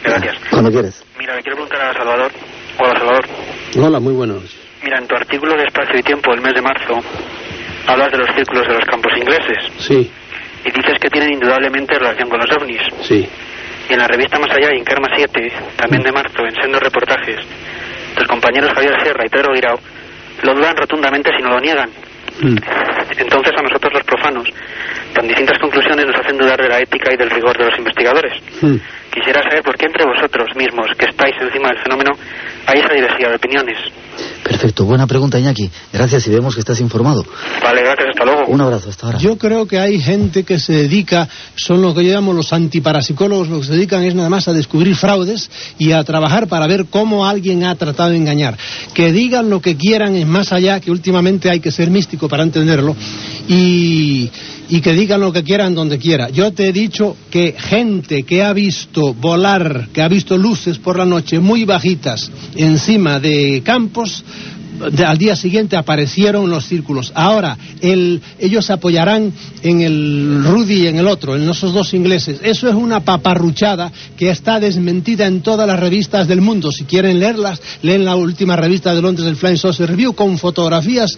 Gracias. Cuando quieras. Mira, le quiero preguntar a Salvador. Hola, Salvador. Hola, muy buenos. Mira, en tu artículo de Espacio y Tiempo, el mes de marzo, hablas de los círculos de los campos ingleses Sí, y dices que tienen indudablemente relación con los ovnis. sí. Y en la revista Más Allá y en Karma 7, también de marzo, en sendos reportajes, tus compañeros Javier Sierra y Pedro Guirao lo dudan rotundamente si no lo niegan. Mm. Entonces a nosotros los profanos, tan distintas conclusiones nos hacen dudar de la ética y del rigor de los investigadores. Mm. quisiera saber por qué entre vosotros mismos, que estáis encima del fenómeno, hay esa diversidad de opiniones. Perfecto, buena pregunta, Iñaki. Gracias y vemos que estás informado. Vale, gracias, hasta luego. Un abrazo, hasta ahora. Yo creo que hay gente que se dedica, son lo que yo llamo los antiparapsicólogos, lo que se dedican es nada más a descubrir fraudes y a trabajar para ver cómo alguien ha tratado de engañar. Que digan lo que quieran es más allá, que últimamente hay que ser místico para entenderlo, y, y que digan lo que quieran donde quiera. Yo te he dicho que gente que ha visto volar, que ha visto luces por la noche muy bajitas encima de campos, al día siguiente aparecieron los círculos. Ahora, el- ellos apoyarán en el Rudy y en el otro, en esos dos ingleses. Eso es una paparruchada que está desmentida en todas las revistas del mundo. Si quieren leerlas, leen la última revista de Londres, el Flying Saucer Review, con fotografías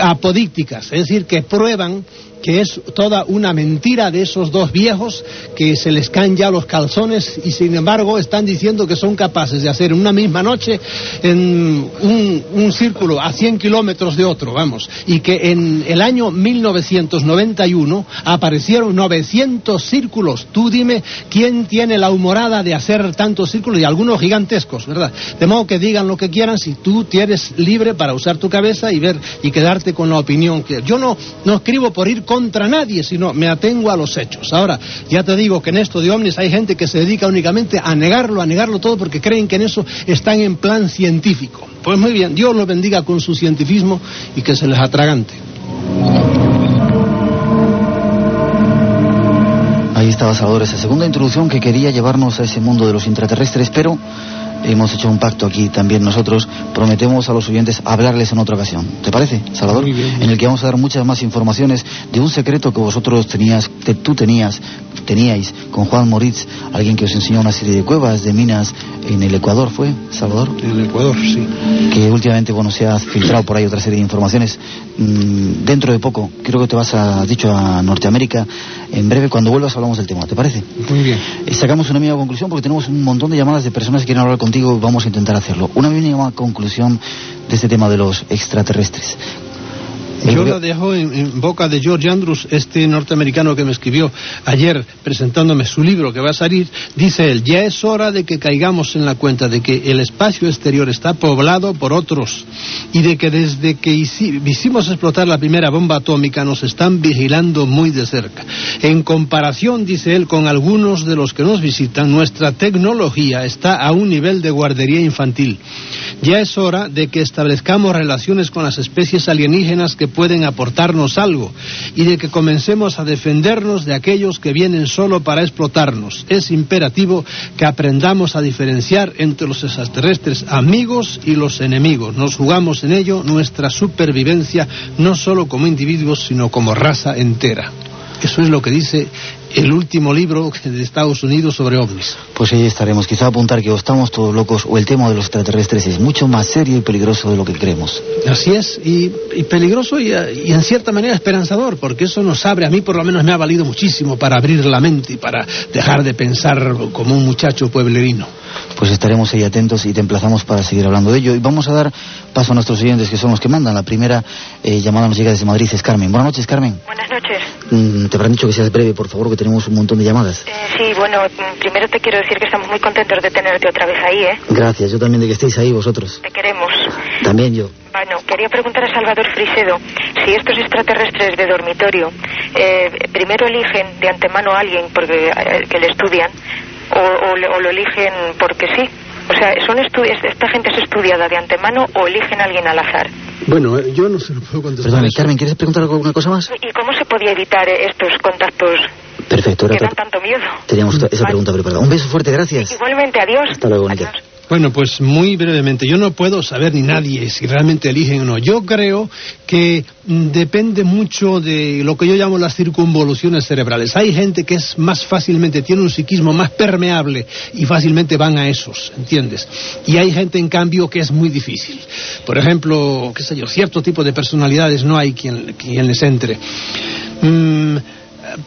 apodícticas, es decir, que prueban que es toda una mentira de esos dos viejos que se les caen ya los calzones y sin embargo están diciendo que son capaces de hacer en una misma noche en un, círculo a 100 kilómetros de otro, vamos, y que en el año 1991 aparecieron 900 círculos. Tú dime quién tiene la humorada de hacer tantos círculos y algunos gigantescos, ¿verdad? De modo que digan lo que quieran si tú tienes libre para usar tu cabeza y ver y quedarte con la opinión que yo no no escribo por ir contra nadie, sino me atengo a los hechos. Ahora, ya te digo que en esto de ovnis hay gente que se dedica únicamente a negarlo, a negarlo todo porque creen que en eso están en plan científico. Pues muy bien, Dios los bendiga con su cientifismo y que se les atragante. Ahí estaba Salvador, esa segunda introducción que quería llevarnos a ese mundo de los intraterrestres, pero hemos hecho un pacto aquí también nosotros. Prometemos a los oyentes hablarles en otra ocasión. ¿Te parece, Salvador? Muy bien. En el que vamos a dar muchas más informaciones de un secreto que vosotros tenías, que tú tenías, teníais con Juan Moritz, alguien que os enseñó una serie de cuevas, de minas en el Ecuador, ¿fue, Salvador? En el Ecuador, sí. que últimamente bueno se ha filtrado por ahí otra serie de informaciones Mm, dentro de poco creo que te vas a dicho a Norteamérica en breve cuando vuelvas hablamos del tema ¿te parece? Muy bien. Eh, sacamos una mínima conclusión porque tenemos un montón de llamadas de personas que quieren hablar contigo vamos a intentar hacerlo. Una mínima conclusión de este tema de los extraterrestres Yo la dejo en, en boca de George Andrews, este norteamericano que me escribió ayer presentándome su libro que va a salir. Dice él, ya es hora de que caigamos en la cuenta de que el espacio exterior está poblado por otros y de que desde que hici- hicimos explotar la primera bomba atómica nos están vigilando muy de cerca. En comparación, dice él, con algunos de los que nos visitan, nuestra tecnología está a un nivel de guardería infantil. Ya es hora de que establezcamos relaciones con las especies alienígenas que pueden aportarnos algo y de que comencemos a defendernos de aquellos que vienen solo para explotarnos. Es imperativo que aprendamos a diferenciar entre los extraterrestres amigos y los enemigos. Nos jugamos en ello nuestra supervivencia no solo como individuos, sino como raza entera. Eso es lo que dice el último libro de Estados Unidos sobre ovnis. Pues ahí estaremos. Quizá apuntar que o estamos todos locos o el tema de los extraterrestres es mucho más serio y peligroso de lo que creemos. Así es, y, y peligroso y, y en cierta manera esperanzador, porque eso nos abre, a mí por lo menos me ha valido muchísimo para abrir la mente y para dejar de pensar como un muchacho pueblerino. Pues estaremos ahí atentos y te emplazamos para seguir hablando de ello. Y vamos a dar paso a nuestros oyentes que son los que mandan. La primera eh, llamada nos llega desde Madrid, es Carmen. Buenas noches, Carmen. Buenas noches. Mm, te habrán dicho que seas breve, por favor, que tenemos un montón de llamadas. Eh, sí, bueno, mm, primero te quiero decir que estamos muy contentos de tenerte otra vez ahí, ¿eh? Gracias, yo también de que estéis ahí vosotros. Te queremos. También yo. Bueno, quería preguntar a Salvador Frisedo si estos extraterrestres de dormitorio eh, primero eligen de antemano a alguien porque eh, que le estudian o, o o lo eligen porque sí. O sea, son esta gente es estudiada de antemano o eligen a alguien al azar. Bueno, eh, yo no se lo puedo contestar. Perdóname, eso. Carmen, ¿quieres preguntar alguna cosa más? ¿Y cómo se podía evitar eh, estos contactos Perfecto, que dan tanto miedo? teníamos esa pregunta preparada. Un beso fuerte, gracias. Igualmente, adiós. Hasta luego, Bonita. Adiós. Bueno, pues muy brevemente, yo no puedo saber ni nadie si realmente eligen o no. Yo creo que mm, depende mucho de lo que yo llamo las circunvoluciones cerebrales. Hay gente que es más fácilmente, tiene un psiquismo más permeable y fácilmente van a esos, ¿entiendes? Y hay gente, en cambio, que es muy difícil. Por ejemplo, qué sé yo, cierto tipo de personalidades no hay quien, quien les entre. Mm,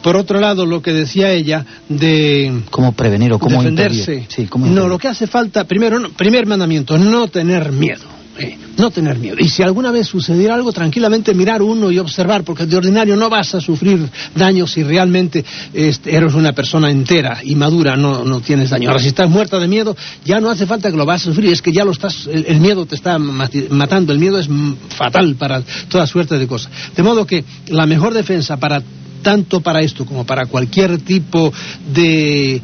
por otro lado, lo que decía ella de ¿Cómo prevenir o cómo defenderse. Sí, ¿cómo no, lo que hace falta, primero, no- primer mandamiento, no tener miedo. eh, no tener miedo. Y si alguna vez sucediera algo, tranquilamente mirar uno y observar, porque de ordinario no vas a sufrir daño si realmente este, eres una persona entera y madura, no, no tienes daño. Ahora, si estás muerta de miedo, ya no hace falta que lo vas a sufrir, es que ya lo estás, el, el miedo te está matando, el miedo es mm, fatal para toda suerte de cosas. De modo que la mejor defensa para tanto para esto como para cualquier tipo de,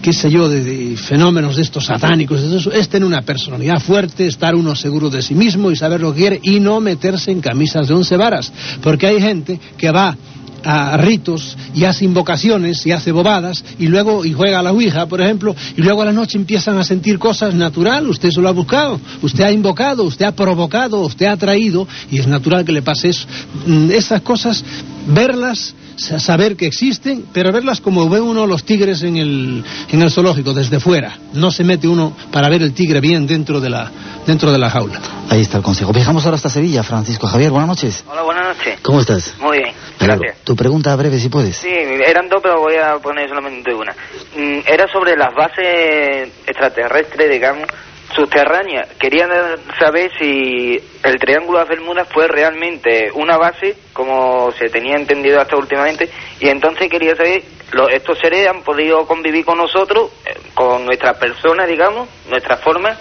qué sé yo, de, fenómenos de estos satánicos, de eso, es tener una personalidad fuerte, estar uno seguro de sí mismo y saber lo que quiere y no meterse en camisas de once varas, porque hay gente que va a ritos y hace invocaciones y hace bobadas y luego y juega a la ouija por ejemplo y luego a la noche empiezan a sentir cosas natural usted se lo ha buscado usted ha invocado usted ha provocado usted ha traído y es natural que le pase eso. Mm, esas cosas verlas saber que existen pero verlas como ve uno los tigres en el en el zoológico desde fuera no se mete uno para ver el tigre bien dentro de la dentro de la jaula Ahí está el consejo. Viajamos ahora hasta Sevilla, Francisco Javier. Buenas noches. Hola, buenas noches. ¿Cómo estás? Muy bien, Claro. gracias. Tu pregunta breve, si puedes. Sí, eran dos, pero voy a poner solamente una. Mm, Era sobre las bases extraterrestres, digamos, subterráneas. Querían saber si el Triángulo de las Bermudas fue realmente una base, como se tenía entendido hasta últimamente, y entonces quería saber, lo- estos seres han podido convivir con nosotros, eh, con nuestras personas, digamos, nuestras formas,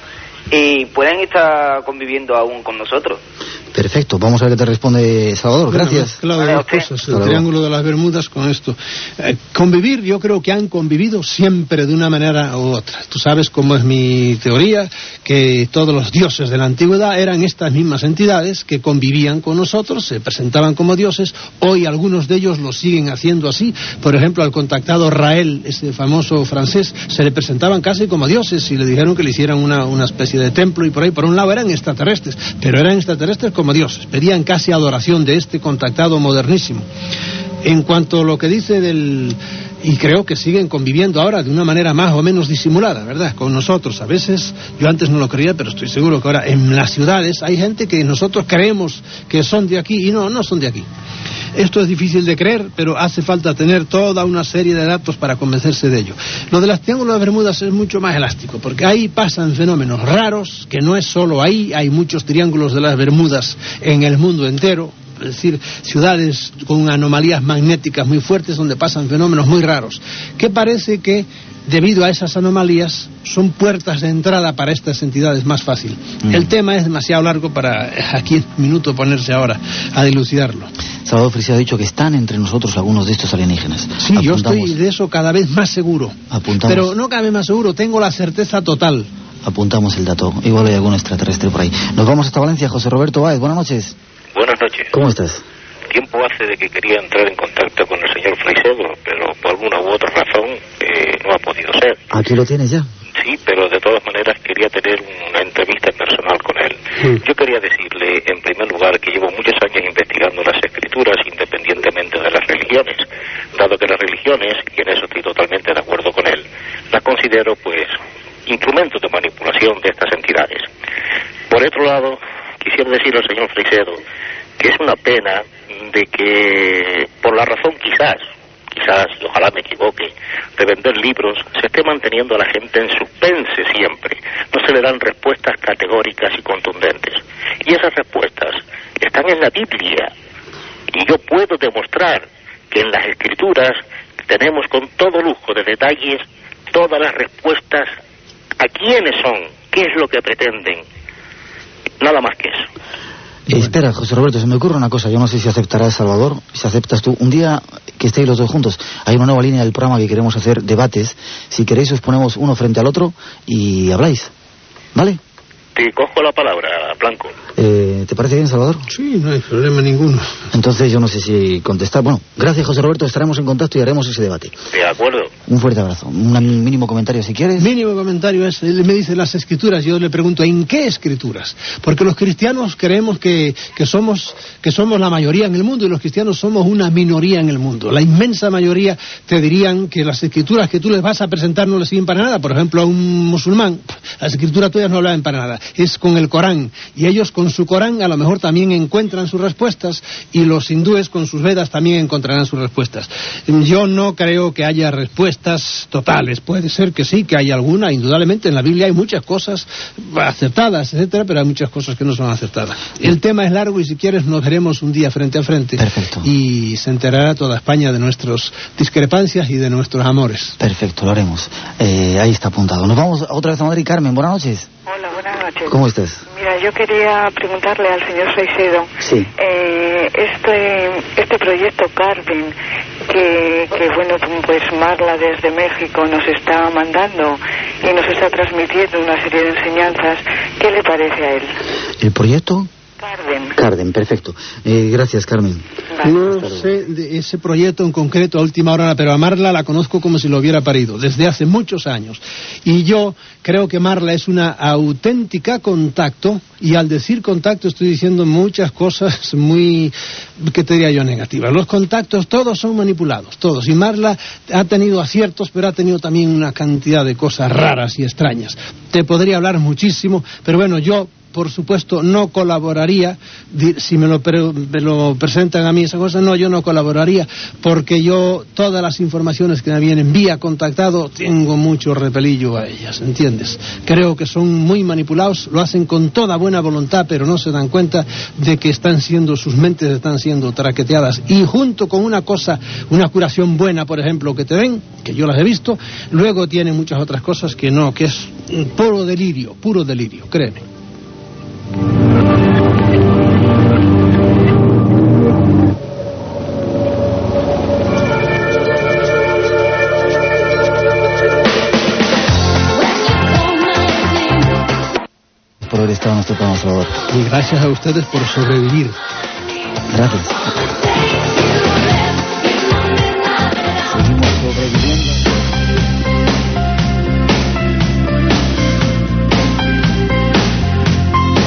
y pueden estar conviviendo aún con nosotros. Perfecto. Vamos a ver qué te responde Salvador. Gracias. Claro, Vale, dos cosas. El triángulo de las Bermudas con esto. Eh, convivir, yo creo que han convivido siempre de una manera u otra. Tú sabes cómo es mi teoría, que todos los dioses de la antigüedad eran estas mismas entidades que convivían con nosotros, se presentaban como dioses. Hoy algunos de ellos lo siguen haciendo así. Por ejemplo, al contactado Rael, ese famoso francés, se le presentaban casi como dioses y le dijeron que le hicieran una, una especie de templo y por ahí, por un lado eran extraterrestres, pero eran extraterrestres como dioses, pedían casi adoración de este contactado modernísimo. En cuanto a lo que dice del... Y creo que siguen conviviendo ahora de una manera más o menos disimulada, ¿verdad? Con nosotros. A veces, yo antes no lo creía, pero estoy seguro que ahora en las ciudades hay gente que nosotros creemos que son de aquí y no, no son de aquí. Esto es difícil de creer, pero hace falta tener toda una serie de datos para convencerse de ello. Lo de las triángulos de Bermudas es mucho más elástico, porque ahí pasan fenómenos raros, que no es solo ahí, hay muchos triángulos de las Bermudas en el mundo entero, es decir, ciudades con anomalías magnéticas muy fuertes donde pasan fenómenos muy raros, que parece que debido a esas anomalías son puertas de entrada para estas entidades más fácil. Mm. El tema es demasiado largo para aquí en un minuto ponerse ahora a dilucidarlo. Salvador Frisia ha dicho que están entre nosotros algunos de estos alienígenas. Sí, yo Apuntamos- estoy de eso cada vez más seguro. Apuntamos. Pero no cada vez más seguro, tengo la certeza total. Apuntamos el dato. Igual hay algún extraterrestre por ahí. Nos vamos hasta Valencia. José Roberto Báez, buenas noches. Buenas noches. ¿Cómo estás? Tiempo hace de que quería entrar en contacto con el señor Fraisedo, pero por alguna u otra razón eh, no ha podido ser. Aquí lo tienes ya. Sí, pero de todas maneras quería tener una entrevista personal con él. Yo quería decirle, en primer lugar, que llevo muchos años investigando las escrituras independientemente de las religiones, dado que las religiones, y en eso estoy totalmente de acuerdo con él, las considero, pues, instrumentos de manipulación de estas entidades. Por otro lado, quisiera decirle al señor Fraisedo que es una pena de que, por la razón quizás, quizás, y ojalá me equivoque, de vender libros, se esté manteniendo a la gente en suspense siempre. No se le dan respuestas categóricas y contundentes. Y esas respuestas están en la Biblia. Y yo puedo demostrar que en las escrituras tenemos con todo lujo de detalles todas las respuestas a quiénes son, qué es lo que pretenden. Nada más que eso. Espera, José Roberto, se me ocurre una cosa. Yo no sé si aceptarás, Salvador, si aceptas tú. Un día que estéis los dos juntos, hay una nueva línea del programa que queremos hacer debates. Si queréis, os ponemos uno frente al otro y habláis. ¿Vale? Te cojo la palabra, Blanco. Eh, ¿Te parece bien, Salvador? Sí, no hay problema ninguno. Entonces yo no sé si contestar. Bueno, gracias, José Roberto. Estaremos en contacto y haremos ese debate. De acuerdo. Un fuerte abrazo. Un mínimo comentario, si quieres. Mínimo comentario es, él me dice las escrituras, yo le pregunto, ¿en qué escrituras? Porque los cristianos creemos que, que, somos, que somos la mayoría en el mundo y los cristianos somos una minoría en el mundo. La inmensa mayoría te dirían que las escrituras que tú les vas a presentar no les sirven para nada. Por ejemplo, a un musulmán, las escrituras tuyas no hablan para nada. Es con el Corán. Y ellos con su Corán a lo mejor también encuentran sus respuestas y los hindúes con sus Vedas también encontrarán sus respuestas. Yo no creo que haya respuestas totales. Puede ser que sí, que hay alguna. Indudablemente en la Biblia hay muchas cosas acertadas, etcétera, pero hay muchas cosas que no son acertadas. El tema es largo y si quieres nos veremos un día frente a frente. Perfecto. Y se enterará toda España de nuestras discrepancias y de nuestros amores. Perfecto, lo haremos. Eh, ahí está apuntado. Nos vamos otra vez a Madrid. Carmen, buenas noches. Hola, buenas noches. ¿Cómo estás? Mira, yo quería preguntarle al señor Saicedo, Sí. eh, este, este proyecto Carmen, que, que bueno, pues Marla desde México nos está mandando y nos está transmitiendo una serie de enseñanzas, ¿qué le parece a él? ¿El proyecto? Carmen. Carden, perfecto. Eh, gracias, Carmen. No sé de ese proyecto en concreto a última hora, pero a Marla la conozco como si lo hubiera parido, desde hace muchos años. Y yo creo que Marla es una auténtica contacto, y al decir contacto estoy diciendo muchas cosas muy, ¿qué te diría yo, negativas. Los contactos todos son manipulados, todos. Y Marla ha tenido aciertos, pero ha tenido también una cantidad de cosas raras y extrañas. Te podría hablar muchísimo, pero bueno, yo por supuesto, no colaboraría, si me lo, me lo presentan a mí esa cosa, no, yo no colaboraría, porque yo todas las informaciones que me vienen vía contactado, tengo mucho repelillo a ellas, ¿entiendes? Creo que son muy manipulados, lo hacen con toda buena voluntad, pero no se dan cuenta de que están siendo, sus mentes están siendo traqueteadas. Y junto con una cosa, una curación buena, por ejemplo, que te den, que yo las he visto, luego tienen muchas otras cosas que no, que es puro delirio, puro delirio, créeme. Por haber estado en nuestro programa, Salvador. Y gracias a ustedes por sobrevivir. Gracias.